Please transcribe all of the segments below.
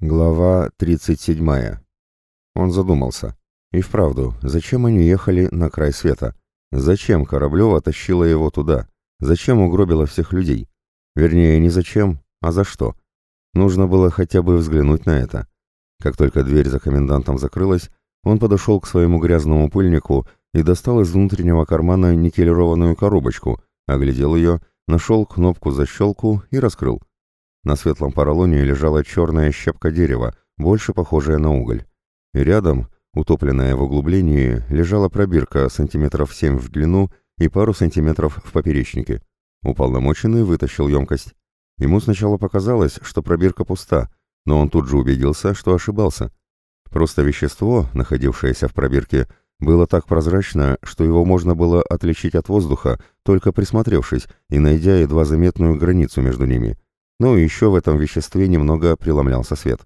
Глава 37. Он задумался. И вправду, зачем они ехали на край света? Зачем Кораблева тащила его туда? Зачем угробила всех людей? Вернее, не зачем, а за что? Нужно было хотя бы взглянуть на это. Как только дверь за комендантом закрылась, он подошел к своему грязному пыльнику и достал из внутреннего кармана никелированную коробочку, оглядел ее, нашел кнопку защелку и раскрыл. На светлом поролоне лежала черная щепка дерева, больше похожая на уголь. И рядом, утопленная в углублении, лежала пробирка сантиметров семь в длину и пару сантиметров в поперечнике. Уполномоченный вытащил емкость. Ему сначала показалось, что пробирка пуста, но он тут же убедился, что ошибался. Просто вещество, находившееся в пробирке, было так прозрачно, что его можно было отличить от воздуха, только присмотревшись и найдя едва заметную границу между ними. Ну и еще в этом веществе немного преломлялся свет.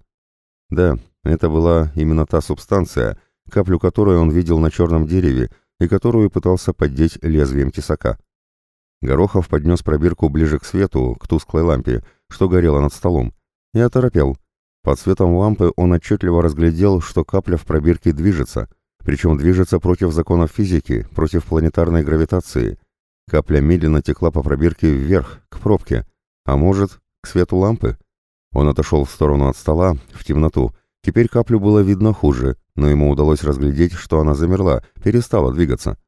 Да, это была именно та субстанция, каплю которой он видел на черном дереве и которую пытался поддеть лезвием тесака. Горохов поднес пробирку ближе к свету, к тусклой лампе, что горела над столом, и оторопел. Под светом лампы он отчетливо разглядел, что капля в пробирке движется, причем движется против законов физики, против планетарной гравитации. Капля медленно текла по пробирке вверх, к пробке, а может, к свету лампы. Он отошел в сторону от стола, в темноту. Теперь каплю было видно хуже, но ему удалось разглядеть, что она замерла, перестала двигаться.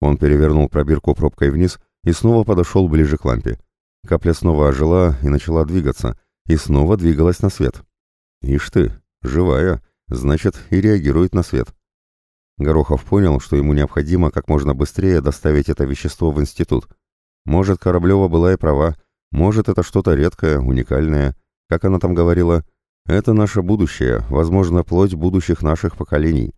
Он перевернул пробирку пробкой вниз и снова подошел ближе к лампе. Капля снова ожила и начала двигаться, и снова двигалась на свет. Ишь ты, живая, значит, и реагирует на свет. Горохов понял, что ему необходимо как можно быстрее доставить это вещество в институт. Может, Кораблева была и права, может, это что-то редкое, уникальное. Как она там говорила? Это наше будущее, возможно, плоть будущих наших поколений.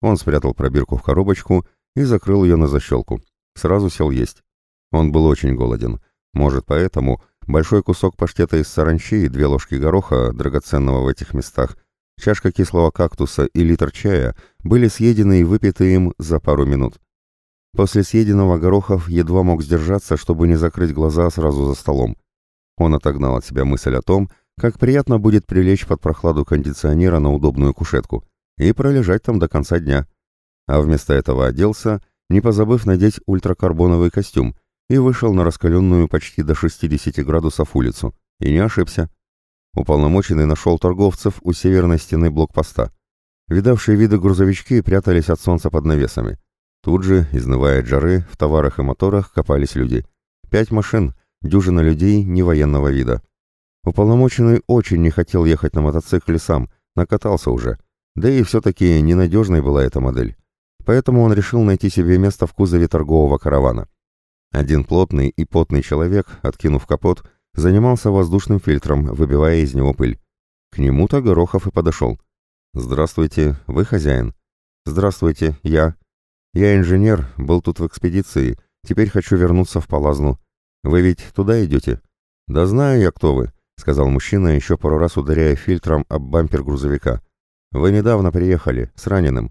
Он спрятал пробирку в коробочку и закрыл ее на защелку. Сразу сел есть. Он был очень голоден. Может, поэтому большой кусок паштета из саранчи и две ложки гороха, драгоценного в этих местах, чашка кислого кактуса и литр чая были съедены и выпиты им за пару минут. После съеденного Горохов едва мог сдержаться, чтобы не закрыть глаза сразу за столом. Он отогнал от себя мысль о том, как приятно будет прилечь под прохладу кондиционера на удобную кушетку и пролежать там до конца дня. А вместо этого оделся, не позабыв надеть ультракарбоновый костюм, и вышел на раскаленную почти до 60 градусов улицу. И не ошибся. Уполномоченный нашел торговцев у северной стены блокпоста. Видавшие виды грузовички прятались от солнца под навесами. Тут же, изнывая от жары, в товарах и моторах копались люди. Пять машин, дюжина людей невоенного вида. Уполномоченный очень не хотел ехать на мотоцикле сам, накатался уже. Да и все-таки ненадежной была эта модель. Поэтому он решил найти себе место в кузове торгового каравана. Один плотный и потный человек, откинув капот, занимался воздушным фильтром, выбивая из него пыль. К нему-то Горохов и подошел. «Здравствуйте, вы хозяин?» «Здравствуйте, я», «Я инженер, был тут в экспедиции, теперь хочу вернуться в Палазну. Вы ведь туда идете?» «Да знаю я, кто вы», — сказал мужчина, еще пару раз ударяя фильтром об бампер грузовика. «Вы недавно приехали, с раненым».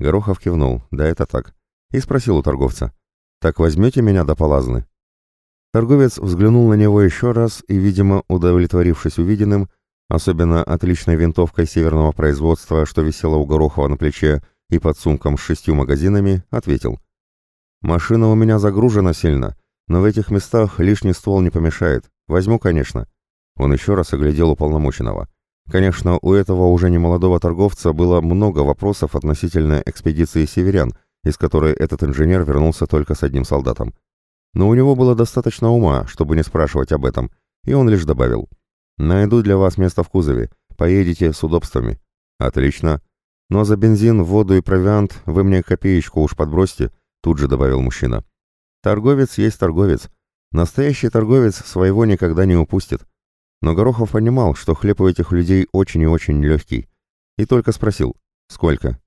Горохов кивнул, да это так, и спросил у торговца. «Так возьмете меня до Палазны?» Торговец взглянул на него еще раз и, видимо, удовлетворившись увиденным, особенно отличной винтовкой северного производства, что висела у Горохова на плече, и под сумком с шестью магазинами ответил. «Машина у меня загружена сильно, но в этих местах лишний ствол не помешает. Возьму, конечно». Он еще раз оглядел уполномоченного. Конечно, у этого уже немолодого торговца было много вопросов относительно экспедиции северян, из которой этот инженер вернулся только с одним солдатом. Но у него было достаточно ума, чтобы не спрашивать об этом, и он лишь добавил. «Найду для вас место в кузове. Поедете с удобствами». «Отлично. «Но за бензин, воду и провиант вы мне копеечку уж подбросьте», — тут же добавил мужчина. «Торговец есть торговец. Настоящий торговец своего никогда не упустит». Но Горохов понимал, что хлеб у этих людей очень и очень легкий. И только спросил, «Сколько?»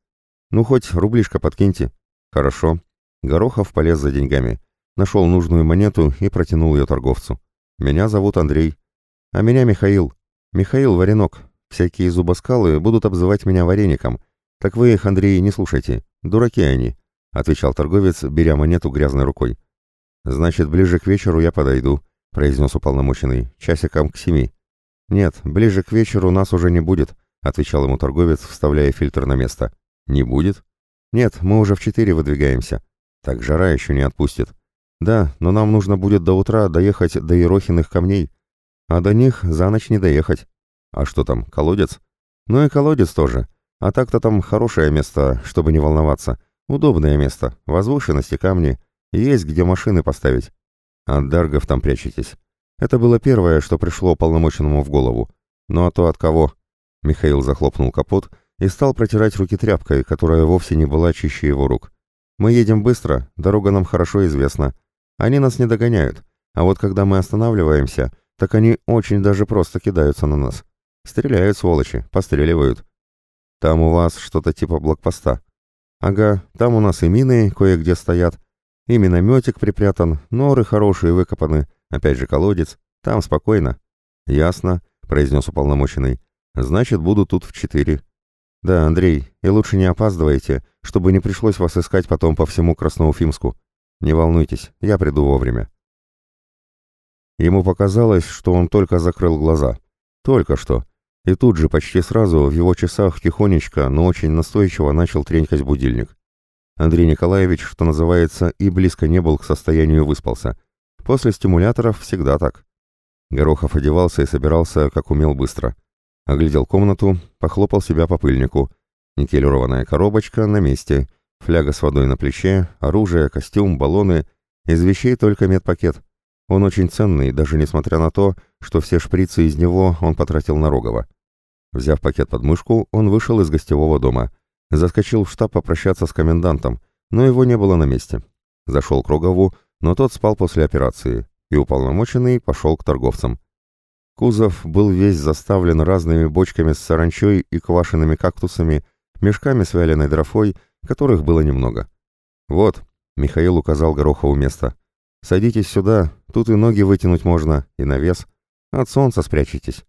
«Ну, хоть рублишко подкиньте». «Хорошо». Горохов полез за деньгами. Нашел нужную монету и протянул ее торговцу. «Меня зовут Андрей». «А меня Михаил. Михаил Варенок. Всякие зубоскалы будут обзывать меня вареником. «Так вы их, Андрей, не слушайте. Дураки они», — отвечал торговец, беря монету грязной рукой. «Значит, ближе к вечеру я подойду», — произнес уполномоченный, — «часикам к семи». «Нет, ближе к вечеру нас уже не будет», — отвечал ему торговец, вставляя фильтр на место. «Не будет?» «Нет, мы уже в четыре выдвигаемся». «Так жара еще не отпустит». «Да, но нам нужно будет до утра доехать до Ерохиных камней, а до них за ночь не доехать». «А что там, колодец?» «Ну и колодец тоже. А так-то там хорошее место, чтобы не волноваться. Удобное место, возвышенности камни, есть где машины поставить. От даргов там прячетесь. Это было первое, что пришло полномоченному в голову. Ну а то от кого? Михаил захлопнул капот и стал протирать руки тряпкой, которая вовсе не была чище его рук. Мы едем быстро, дорога нам хорошо известна. Они нас не догоняют, а вот когда мы останавливаемся, так они очень даже просто кидаются на нас. Стреляют, сволочи, постреливают. Там у вас что-то типа блокпоста. Ага, там у нас и мины кое-где стоят, и минометик припрятан, норы хорошие выкопаны, опять же колодец. Там спокойно. Ясно, произнес уполномоченный. Значит, буду тут в четыре. Да, Андрей, и лучше не опаздывайте, чтобы не пришлось вас искать потом по всему Красноуфимску. Не волнуйтесь, я приду вовремя. Ему показалось, что он только закрыл глаза. Только что. И тут же, почти сразу, в его часах тихонечко, но очень настойчиво начал тренькать будильник. Андрей Николаевич, что называется, и близко не был к состоянию выспался. После стимуляторов всегда так. Горохов одевался и собирался, как умел, быстро. Оглядел комнату, похлопал себя по пыльнику. Никелированная коробочка на месте, фляга с водой на плече, оружие, костюм, баллоны. Из вещей только медпакет. Он очень ценный, даже несмотря на то, что все шприцы из него он потратил на Рогова. Взяв пакет под мышку, он вышел из гостевого дома. Заскочил в штаб попрощаться с комендантом, но его не было на месте. Зашел к Рогову, но тот спал после операции, и уполномоченный пошел к торговцам. Кузов был весь заставлен разными бочками с саранчой и квашенными кактусами, мешками с вяленой дрофой, которых было немного. «Вот», — Михаил указал Горохову место, — «садитесь сюда, тут и ноги вытянуть можно, и навес. От солнца спрячетесь».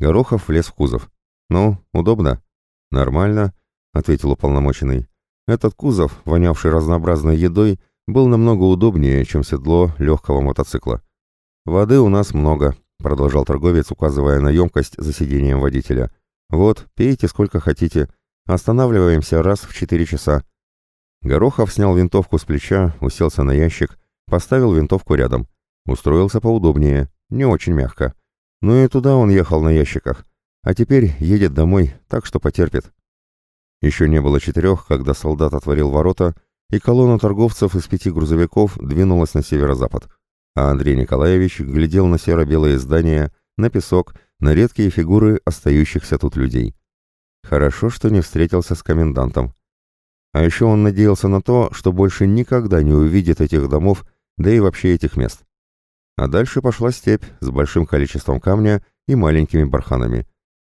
Горохов влез в кузов. «Ну, удобно?» «Нормально», — ответил уполномоченный. «Этот кузов, вонявший разнообразной едой, был намного удобнее, чем седло легкого мотоцикла. Воды у нас много», — продолжал торговец, указывая на емкость за сидением водителя. «Вот, пейте сколько хотите. Останавливаемся раз в четыре часа». Горохов снял винтовку с плеча, уселся на ящик, поставил винтовку рядом. Устроился поудобнее, не очень мягко. Ну и туда он ехал на ящиках. А теперь едет домой, так что потерпит. Еще не было четырех, когда солдат отворил ворота, и колонна торговцев из пяти грузовиков двинулась на северо-запад. А Андрей Николаевич глядел на серо-белые здания, на песок, на редкие фигуры остающихся тут людей. Хорошо, что не встретился с комендантом. А еще он надеялся на то, что больше никогда не увидит этих домов, да и вообще этих мест. А дальше пошла степь с большим количеством камня и маленькими барханами.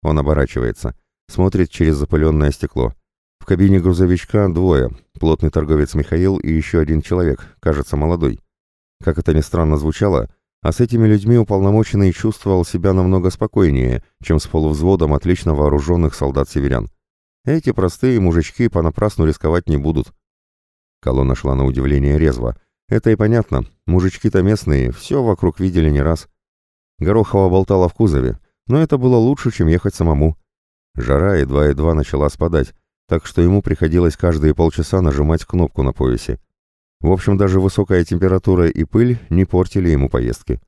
Он оборачивается, смотрит через запыленное стекло. В кабине грузовичка двое, плотный торговец Михаил и еще один человек, кажется, молодой. Как это ни странно звучало, а с этими людьми уполномоченный чувствовал себя намного спокойнее, чем с полувзводом отлично вооруженных солдат-северян. Эти простые мужички понапрасну рисковать не будут. Колонна шла на удивление резво. Это и понятно, мужички-то местные, все вокруг видели не раз. Горохова болтала в кузове, но это было лучше, чем ехать самому. Жара едва-едва начала спадать, так что ему приходилось каждые полчаса нажимать кнопку на поясе. В общем, даже высокая температура и пыль не портили ему поездки.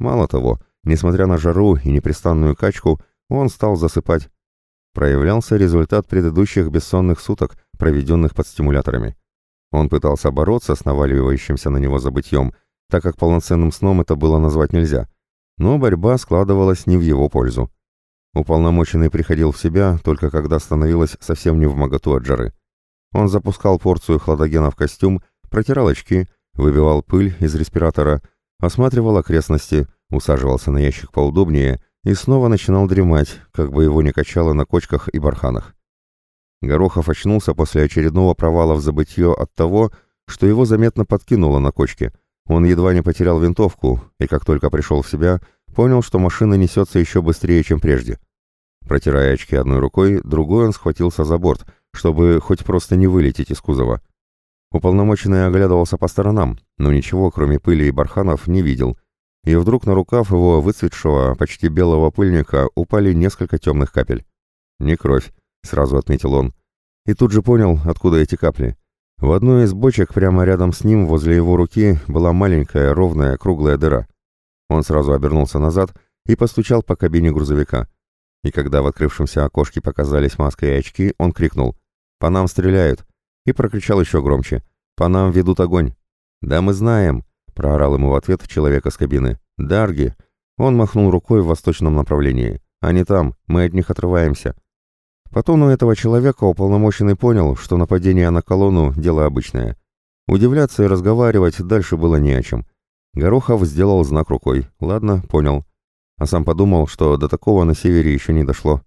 Мало того, несмотря на жару и непрестанную качку, он стал засыпать. Проявлялся результат предыдущих бессонных суток, проведенных под стимуляторами. Он пытался бороться с наваливающимся на него забытьем, так как полноценным сном это было назвать нельзя, но борьба складывалась не в его пользу. Уполномоченный приходил в себя только когда становилось совсем не в моготу от жары. Он запускал порцию хладогена в костюм, протирал очки, выбивал пыль из респиратора, осматривал окрестности, усаживался на ящик поудобнее и снова начинал дремать, как бы его не качало на кочках и барханах. Горохов очнулся после очередного провала в забытье от того, что его заметно подкинуло на кочке – он едва не потерял винтовку, и как только пришел в себя, понял, что машина несется еще быстрее, чем прежде. Протирая очки одной рукой, другой он схватился за борт, чтобы хоть просто не вылететь из кузова. Уполномоченный оглядывался по сторонам, но ничего, кроме пыли и барханов, не видел. и вдруг на рукав его выцветшего, почти белого пыльника упали несколько темных капель. «Не кровь», — сразу отметил он. И тут же понял, откуда эти капли. В одной из бочек прямо рядом с ним, возле его руки, была маленькая, ровная, круглая дыра. Он сразу обернулся назад и постучал по кабине грузовика. И когда в открывшемся окошке показались маска и очки, он крикнул «По нам стреляют!» и прокричал еще громче «По нам ведут огонь!» «Да мы знаем!» — проорал ему в ответ человека с кабины. «Дарги!» Он махнул рукой в восточном направлении. «Они там, мы от них отрываемся». Потом у этого человека уполномоченный понял, что нападение на колонну — дело обычное. Удивляться и разговаривать дальше было не о чем. Горохов сделал знак рукой. «Ладно, понял». А сам подумал, что до такого на севере еще не дошло.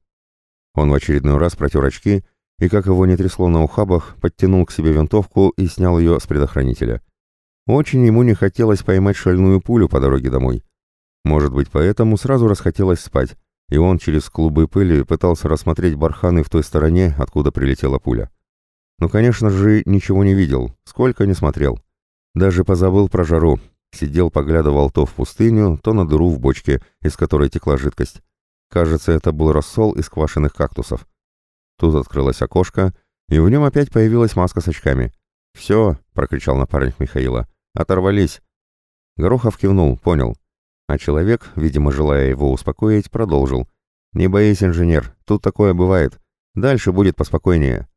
Он в очередной раз протер очки и, как его не трясло на ухабах, подтянул к себе винтовку и снял ее с предохранителя. Очень ему не хотелось поймать шальную пулю по дороге домой. Может быть, поэтому сразу расхотелось спать, и он через клубы пыли пытался рассмотреть барханы в той стороне, откуда прилетела пуля. Но, конечно же, ничего не видел, сколько не смотрел. Даже позабыл про жару. Сидел, поглядывал то в пустыню, то на дыру в бочке, из которой текла жидкость. Кажется, это был рассол из квашеных кактусов. Тут открылось окошко, и в нем опять появилась маска с очками. «Все!» — прокричал напарник Михаила. Оторвались. Горохов кивнул, понял. А человек, видимо, желая его успокоить, продолжил. «Не боись, инженер, тут такое бывает. Дальше будет поспокойнее».